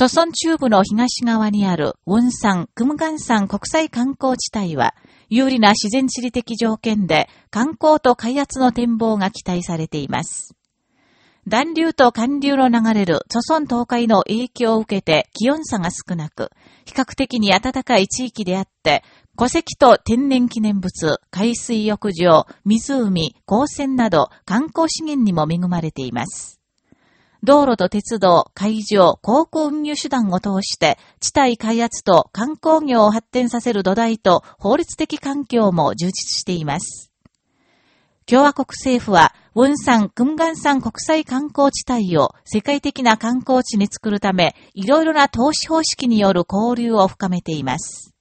著村中部の東側にある雲山、クムガン山国際観光地帯は、有利な自然地理的条件で観光と開発の展望が期待されています。暖流と寒流の流れる著村東海の影響を受けて気温差が少なく、比較的に暖かい地域であって、戸籍と天然記念物、海水浴場、湖、光線など観光資源にも恵まれています。道路と鉄道、海上、航空運輸手段を通して、地帯開発と観光業を発展させる土台と法律的環境も充実しています。共和国政府は、雲山、雲岩山国際観光地帯を世界的な観光地に作るため、いろいろな投資方式による交流を深めています。